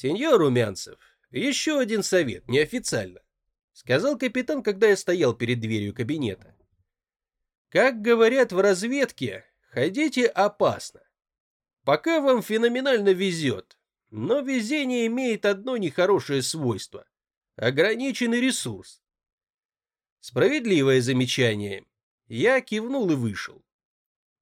Сеньор Румянцев, еще один совет, неофициально, сказал капитан, когда я стоял перед дверью кабинета. Как говорят в разведке, ходите опасно. Пока вам феноменально везет, но везение имеет одно нехорошее свойство – ограниченный ресурс. Справедливое замечание. Я кивнул и вышел.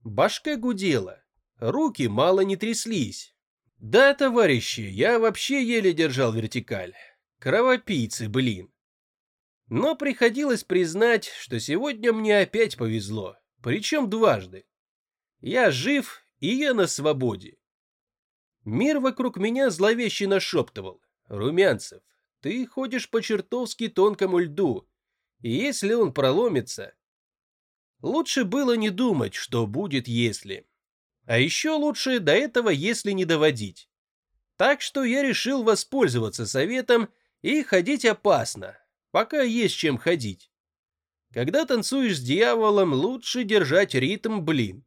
Башка гудела, руки мало не тряслись. Да, товарищи, я вообще еле держал вертикаль. Кровопийцы, блин. Но приходилось признать, что сегодня мне опять повезло, причем дважды. Я жив, и я на свободе. Мир вокруг меня зловеще нашептывал. «Румянцев, ты ходишь по чертовски тонкому льду, и если он проломится...» Лучше было не думать, что будет если. А еще лучше до этого если не доводить. Так что я решил воспользоваться советом и ходить опасно, пока есть чем ходить. Когда танцуешь с дьяволом, лучше держать ритм, блин.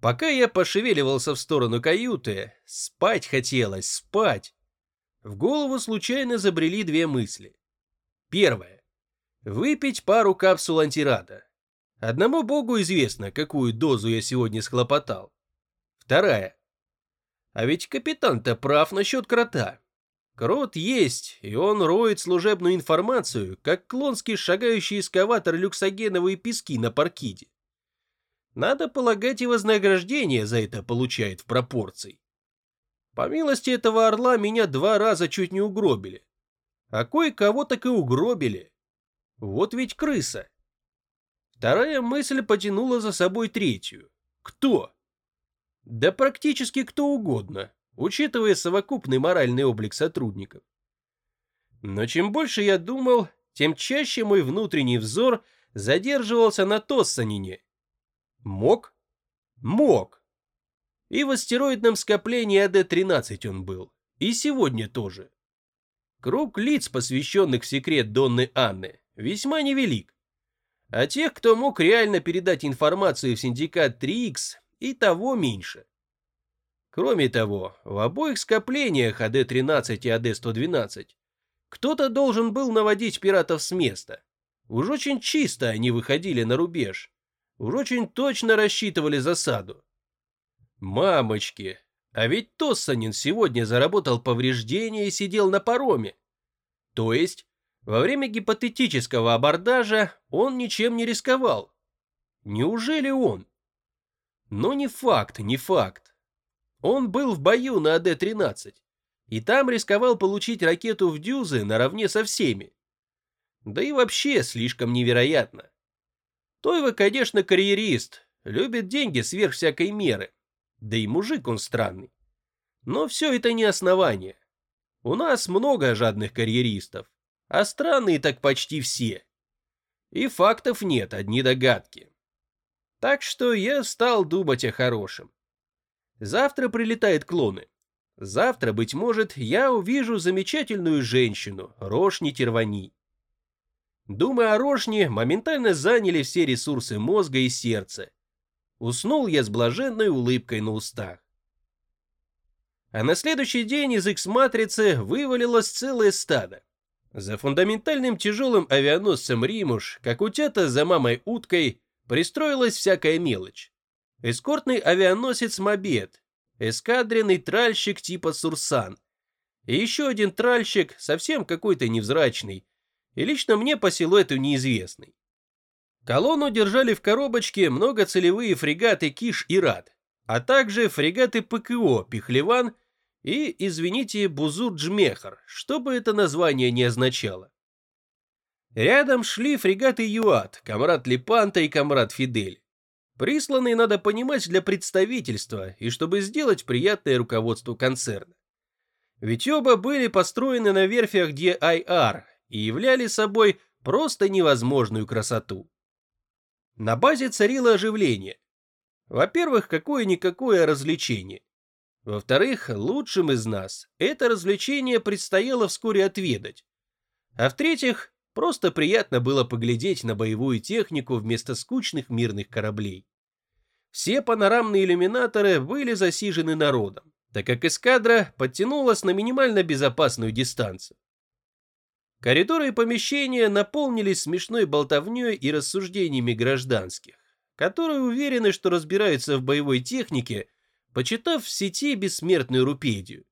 Пока я пошевеливался в сторону каюты, спать хотелось, спать. В голову случайно забрели две мысли. Первое. Выпить пару капсул антирада. Одному богу известно, какую дозу я сегодня схлопотал. Вторая. А ведь капитан-то прав насчет крота. Крот есть, и он роет служебную информацию, как клонский шагающий эскаватор люксогеновые пески на паркиде. Надо полагать, и вознаграждение за это получает в пропорции. По милости этого орла меня два раза чуть не угробили. А кое-кого так и угробили. Вот ведь крыса. Вторая мысль потянула за собой третью. Кто? Да практически кто угодно учитывая совокупный моральный облик сотрудников. Но чем больше я думал, тем чаще мой внутренний взор задерживался на Тоссанине. Мог? Мог. И в астероидном скоплении АД-13 он был. И сегодня тоже. Круг лиц, посвященных секрет Донны Анны, весьма невелик. А тех, кто мог реально передать информацию в синдикат 3Х, и того меньше. Кроме того, в обоих скоплениях АД-13 и АД-112 кто-то должен был наводить пиратов с места. Уж очень чисто они выходили на рубеж. Уж очень точно рассчитывали засаду. Мамочки, а ведь Тоссанин сегодня заработал повреждения и сидел на пароме. То есть, во время гипотетического абордажа он ничем не рисковал. Неужели он? Но не факт, не факт. Он был в бою на АД-13, и там рисковал получить ракету в дюзы наравне со всеми. Да и вообще слишком невероятно. Тойва, конечно, карьерист, любит деньги сверх всякой меры. Да и мужик он странный. Но все это не основание. У нас много жадных карьеристов, а странные так почти все. И фактов нет, одни догадки. Так что я стал думать о хорошем. Завтра прилетают клоны. Завтра, быть может, я увижу замечательную женщину, Рошни Тервани. Думая о Рошне, моментально заняли все ресурсы мозга и сердца. Уснул я с блаженной улыбкой на устах. А на следующий день из X-матрицы вывалилось целое стадо. За фундаментальным тяжелым авианосцем Римуш, как утята за мамой уткой, пристроилась всякая мелочь эскортный авианосец «Мобед», эскадренный тральщик типа «Сурсан», и еще один тральщик, совсем какой-то невзрачный, и лично мне по силуэту неизвестный. Колонну держали в коробочке многоцелевые фрегаты «Киш» и «Рад», а также фрегаты ПКО «Пихлеван» и, извините, «Бузур-Джмехар», что бы это название не означало. Рядом шли фрегаты «Юат», «Камрад Лепанта» и «Камрад Фидель. Присланные, надо понимать, для представительства и чтобы сделать приятное руководству концерна. Ведь оба были построены на верфях DIR и являли собой просто невозможную красоту. На базе царило оживление. Во-первых, какое-никакое развлечение. Во-вторых, лучшим из нас это развлечение предстояло вскоре отведать. А в-третьих, просто приятно было поглядеть на боевую технику вместо скучных мирных кораблей. Все панорамные иллюминаторы были засижены народом. так как эскадра подтянулась на минимально безопасную дистанцию. Коридоры и помещения наполнились смешной болтовней и рассуждениями гражданских, которые уверены, что разбираются в боевой технике, почитав в сети бессмертную рупедию.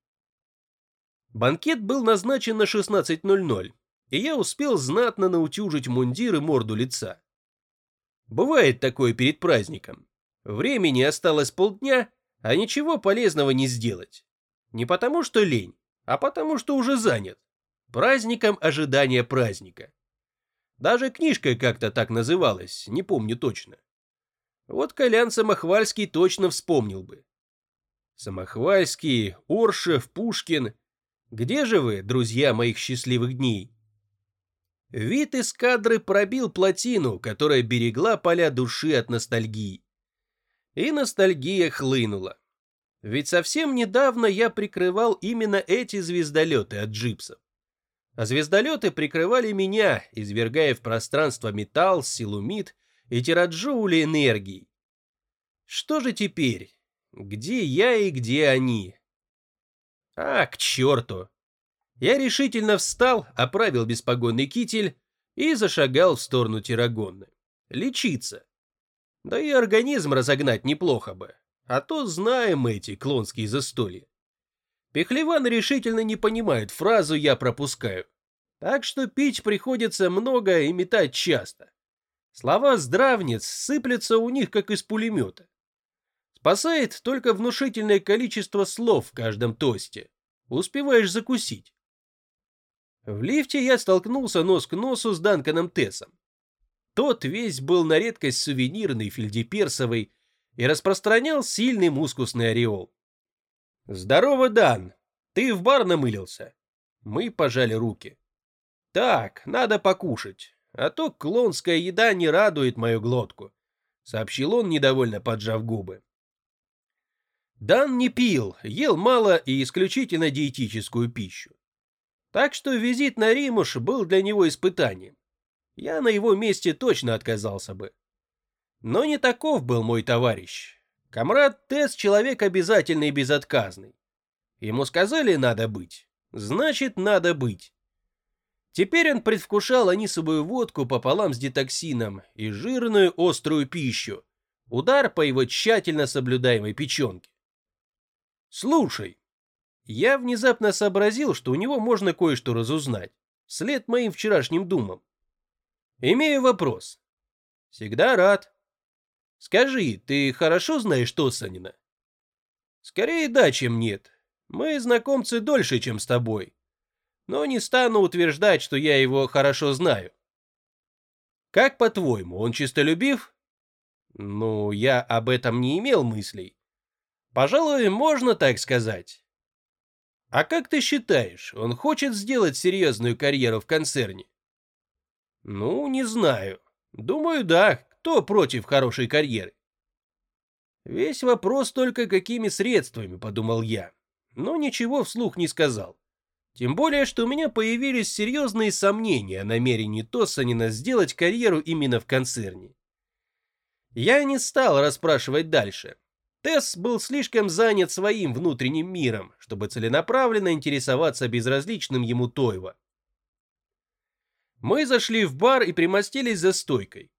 Банкет был назначен на 16.00, и я успел знатно наутюжить мундир и морду лица. Бывает такое перед праздником. Времени осталось полдня, а ничего полезного не сделать. Не потому что лень, а потому что уже занят. Праздником ожидания праздника. Даже книжка как-то так называлась, не помню точно. Вот Колян Самохвальский точно вспомнил бы. Самохвальский, Оршев, Пушкин. Где же вы, друзья моих счастливых дней? Вид эскадры пробил плотину, которая берегла поля души от ностальгии. И ностальгия хлынула. Ведь совсем недавно я прикрывал именно эти звездолеты от джипсов. А звездолеты прикрывали меня, извергая в пространство металл, силумит и тираджоули энергии. Что же теперь? Где я и где они? А, к черту! Я решительно встал, оправил беспогонный китель и зашагал в сторону Тирагонны. Лечиться. Да и организм разогнать неплохо бы. А то знаем эти клонские застолья. Пехлеван решительно не понимает фразу «я пропускаю». Так что пить приходится много и метать часто. Слова здравниц сыплются у них, как из пулемета. Спасает только внушительное количество слов в каждом тосте. Успеваешь закусить. В лифте я столкнулся нос к носу с Данканом Тессом. Тот весь был на редкость сувенирный, фельдеперсовый и распространял сильный мускусный ореол. «Здорово, Дан! Ты в бар намылился?» Мы пожали руки. «Так, надо покушать, а то клонская еда не радует мою глотку», сообщил он, недовольно поджав губы. Дан не пил, ел мало и исключительно диетическую пищу. Так что визит на Римуш был для него испытанием. Я на его месте точно отказался бы. Но не таков был мой товарищ. Комрад Тесс человек обязательный и безотказный. Ему сказали «надо быть», значит «надо быть». Теперь он предвкушал анисовую водку пополам с детоксином и жирную острую пищу, удар по его тщательно соблюдаемой печенке. «Слушай», я внезапно сообразил, что у него можно кое-что разузнать, вслед моим вчерашним думам. Имею вопрос. Всегда рад. Скажи, ты хорошо знаешь Тосанина? Скорее да, чем нет. Мы знакомцы дольше, чем с тобой. Но не стану утверждать, что я его хорошо знаю. Как по-твоему, он чистолюбив? Ну, я об этом не имел мыслей. Пожалуй, можно так сказать. А как ты считаешь, он хочет сделать серьезную карьеру в концерне? Ну, не знаю. Думаю, да. Кто против хорошей карьеры? Весь вопрос только какими средствами, подумал я. Но ничего вслух не сказал. Тем более, что у меня появились серьезные сомнения о намерении Тоссанина сделать карьеру именно в концерне. Я не стал расспрашивать дальше. Тесс был слишком занят своим внутренним миром, чтобы целенаправленно интересоваться безразличным ему Тойва. Мы зашли в бар и примостились за стойкой.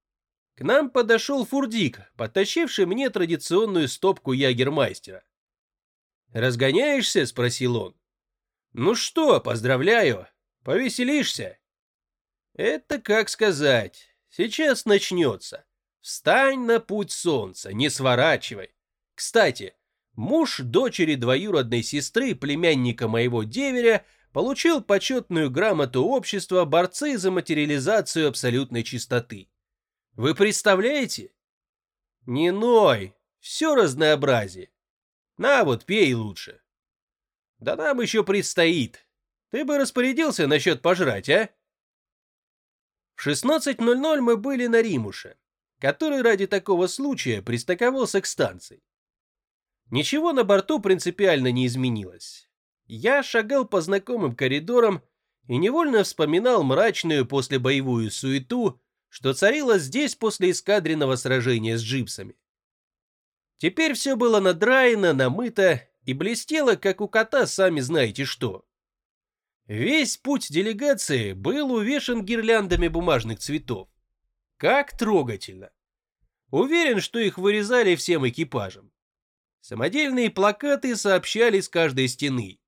К нам подошел Фурдик, подтащивший мне традиционную стопку ягермайстера. «Разгоняешься?» — спросил он. «Ну что, поздравляю. Повеселишься?» «Это как сказать. Сейчас начнется. Встань на путь солнца, не сворачивай. Кстати, муж дочери двоюродной сестры племянника моего деверя получил почетную грамоту общества борцы за материализацию абсолютной чистоты. Вы представляете? Не ной, все разнообразие. На вот, пей лучше. Да нам еще предстоит. Ты бы распорядился насчет пожрать, а? В 16.00 мы были на Римуше, который ради такого случая пристаковался к станции. Ничего на борту принципиально не изменилось. Я шагал по знакомым коридорам и невольно вспоминал мрачную послебоевую суету, что царила здесь после эскадренного сражения с джипсами. Теперь все было надраено, намыто и блестела, как у кота, сами знаете что. Весь путь делегации был увешан гирляндами бумажных цветов. Как трогательно. Уверен, что их вырезали всем экипажем. Самодельные плакаты сообщали с каждой стены.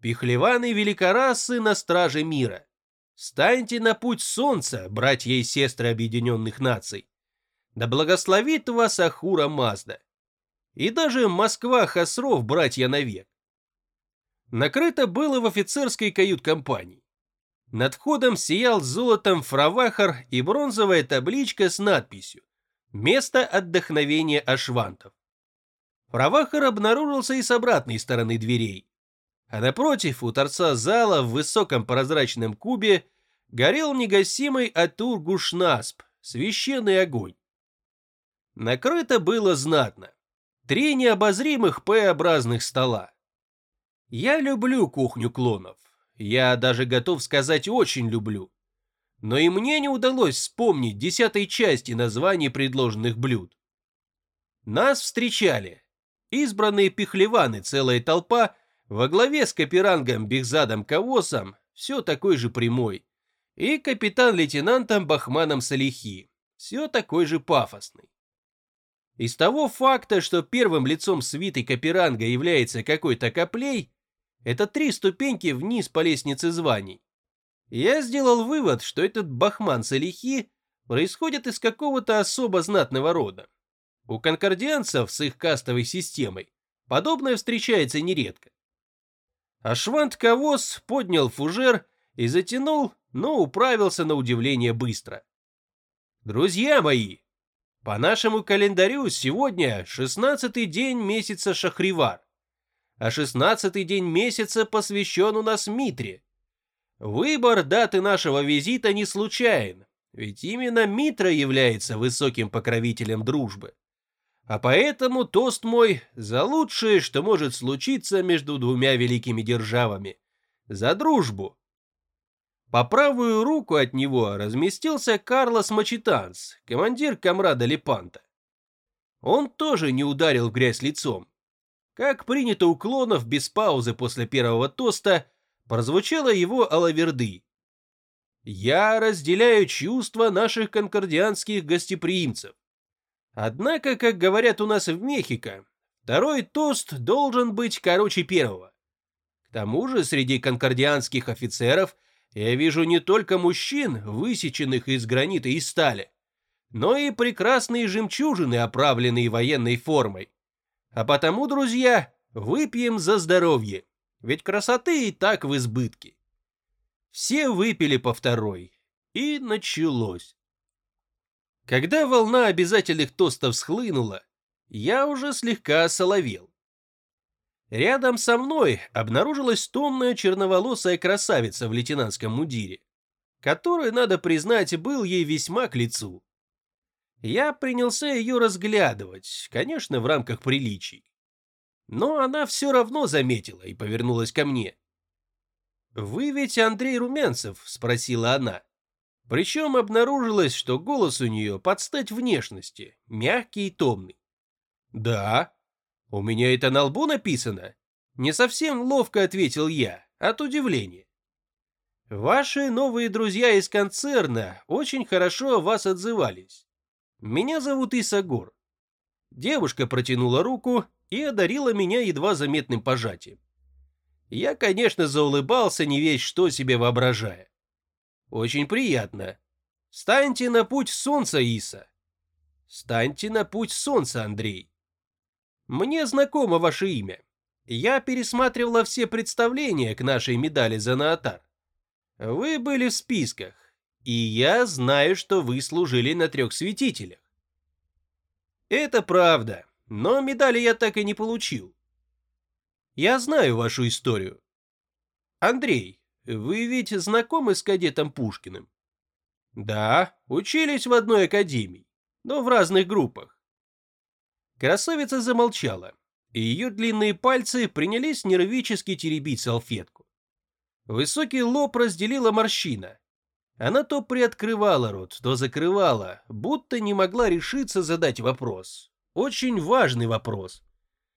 Пихлеваны великорасы на страже мира. Станьте на путь солнца, братья и сестры объединенных наций. Да благословит вас Ахура Мазда. И даже Москва-Хасров, братья навек. Накрыто было в офицерской кают-компании. Над входом сиял золотом фравахар и бронзовая табличка с надписью «Место отдохновения ашвантов». Фравахар обнаружился и с обратной стороны дверей. А напротив, у торца зала в высоком прозрачном кубе горел негасимый Атур-Гушнасп, священный огонь. Накрыто было знатно. Три необозримых П-образных стола. Я люблю кухню клонов. Я даже готов сказать очень люблю. Но и мне не удалось вспомнить десятой части названий предложенных блюд. Нас встречали. Избранные пихлеваны, целая толпа, во главе с капирангом Бехзадом Кавосом, все такой же прямой, и капитан-лейтенантом Бахманом Салихи, все такой же пафосный. Из того факта, что первым лицом свиты Каперанга является какой-то коплей, это три ступеньки вниз по лестнице званий. Я сделал вывод, что этот Бахман Салихи происходит из какого-то особо знатного рода. У конкордианцев с их кастовой системой подобное встречается нередко. Ашвант Кавос поднял фужер и затянул, но управился на удивление быстро. «Друзья мои!» По нашему календарю сегодня шестнадцатый день месяца Шахривар, а шестнадцатый день месяца посвящен у нас Митре. Выбор даты нашего визита не случайен, ведь именно Митра является высоким покровителем дружбы. А поэтому тост мой за лучшее, что может случиться между двумя великими державами. За дружбу, по правую руку от него разместился Карлос Мачитанс, командир комрада Лепанта. Он тоже не ударил в грязь лицом. Как принято у клонов без паузы после первого тоста, прозвучало его алаверды. «Я разделяю чувства наших конкордианских гостеприимцев. Однако, как говорят у нас в Мехико, второй тост должен быть короче первого. К тому же среди конкордианских офицеров – я вижу не только мужчин, высеченных из гранита и стали, но и прекрасные жемчужины, оправленные военной формой. А потому, друзья, выпьем за здоровье, ведь красоты и так в избытке. Все выпили по второй, и началось. Когда волна обязательных тостов схлынула, я уже слегка соловел. Рядом со мной обнаружилась томная черноволосая красавица в лейтенантском мудире, который, надо признать, был ей весьма к лицу. Я принялся ее разглядывать, конечно, в рамках приличий. Но она все равно заметила и повернулась ко мне. «Вы ведь Андрей Румянцев?» – спросила она. Причем обнаружилось, что голос у нее под стать внешности, мягкий и томный. «Да», «У меня это на лбу написано?» Не совсем ловко ответил я, от удивления. «Ваши новые друзья из концерна очень хорошо о вас отзывались. Меня зовут Исагор». Девушка протянула руку и одарила меня едва заметным пожатием. Я, конечно, заулыбался, не весь что себе воображая. «Очень приятно. Станьте на путь солнца, Иса». «Станьте на путь солнца, Андрей». Мне знакомо ваше имя. Я пересматривала все представления к нашей медали за Наатар. Вы были в списках, и я знаю, что вы служили на трех святителях. Это правда, но медали я так и не получил. Я знаю вашу историю. Андрей, вы ведь знакомы с кадетом Пушкиным? Да, учились в одной академии, но в разных группах. Красавица замолчала, и ее длинные пальцы принялись нервически теребить салфетку. Высокий лоб разделила морщина. Она то приоткрывала рот, то закрывала, будто не могла решиться задать вопрос. Очень важный вопрос.